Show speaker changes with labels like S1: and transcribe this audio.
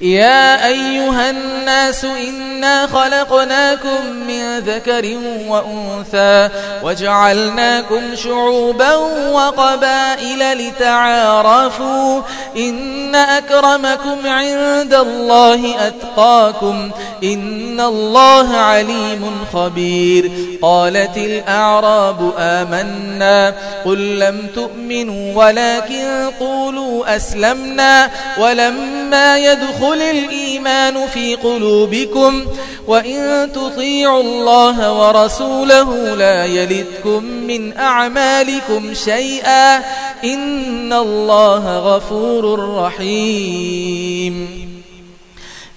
S1: يا أيها الناس إنا خلقناكم من ذكر وأنثى وجعلناكم شعوبا وقبائل لتعارفوا إن أكرمكم عند الله أتقاكم إن الله عليم خبير قالت الأعراب آمنا قل لم تؤمنوا ولكن قولوا أسلمنا ولما يدخل قل الإيمان في قلوبكم وإن تطيعوا الله ورسوله لا يلدكم من أعمالكم شيئا إن الله غفور رحيم